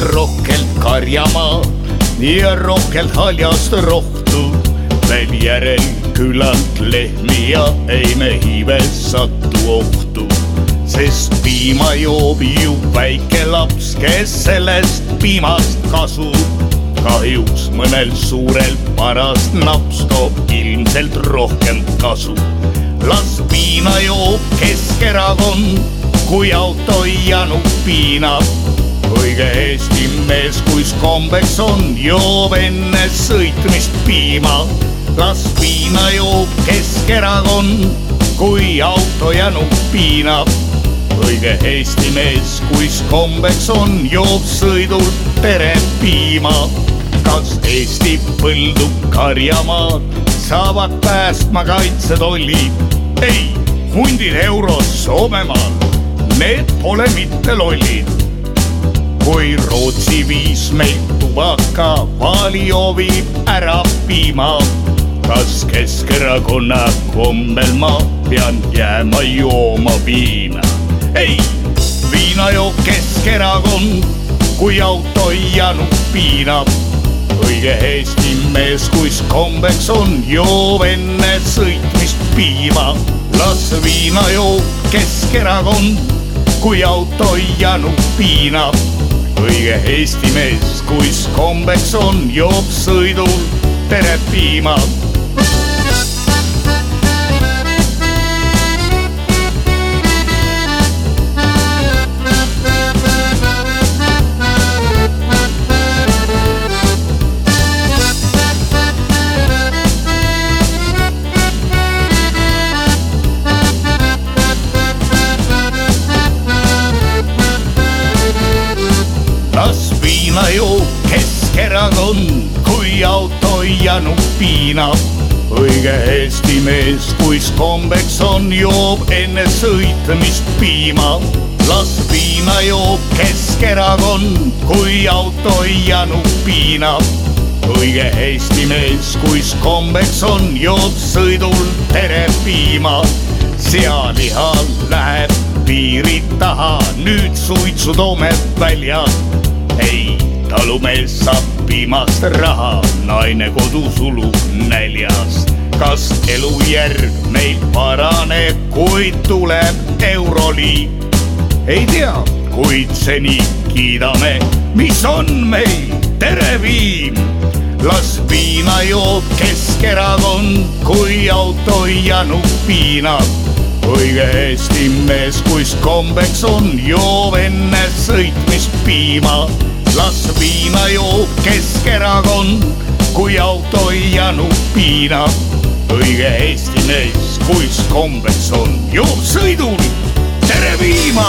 rohkelt karjamaad ja rohkelt haljast rohtu. veel järel küllalt lehmi ja ei me hiives satu ohtu. sest piima joob ju väike laps, kes sellest piimast kasu. kahjuks mõnel suurel parast naps toob ilmselt rohkem kasu. las viina joob Keskerakond, kui auto janu piinab õige Eesti mees, kuis kombeks on, joob enne sõitmist piima. las piima joob Keskerakond, kui auto janu piinab. õige Eesti mees, kuis kombeks on, joob sõidul perepiima. kas Eesti põldu karjamaad saavad päästma kaitsetollid? ei, hundid euros Soomemaal, need pole mitte lollid kui Rootsi viis meilt tubaka vaali joovib ära piima. kas Keskerakonna kombel ma pean jääma jooma viina? ei, viina joob Keskerakond, kui auto janu piinab. õige Eesti mees, kuis kombeks on, joob enne sõitmist piima. las viina joob Keskerakond, kui auto janu piinab õige Eesti mees, kuis kombeks on, joob sõidul perepiima. las Keskerakond, kui auto janu piinab. õige Eesti mees, kuis kombeks on, joob enne sõitmist piima. las viina joob Keskerakond, kui auto janu piinab. õige Eesti mees, kuis kombeks on, joob sõidul perepiima. sealiha läheb piiri taha, nüüd suitsu toome väljad ei, talumees saab piimast raha, naine kodus sulub näljast. kas elujärg meil paraneb, kui tuleb euroliit? ei tea, kuid seni kiidame, mis on meil tereviim. las viina joob Keskerakond, kui auto janu piinab õige Eesti mees, kuis kombeks on, joob enne sõitmist piima. Las viina joob Keskerakond, kui auto janu piinab. õige Eesti mees, kuis kombeks on, joob sõidul tere viima